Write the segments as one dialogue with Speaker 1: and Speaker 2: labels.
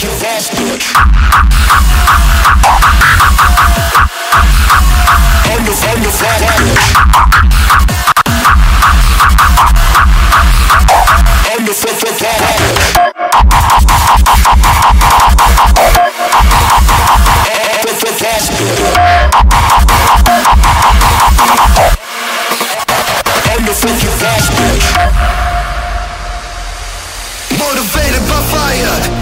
Speaker 1: fucking falls to it. On the, to the. I'm the fucking bitch. Motivated by fire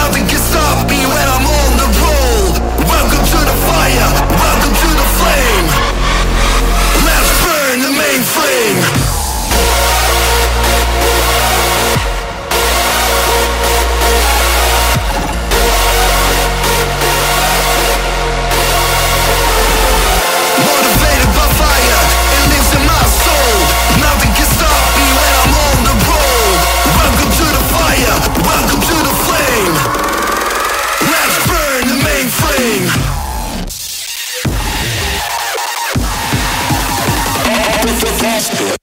Speaker 1: love and Let's do it.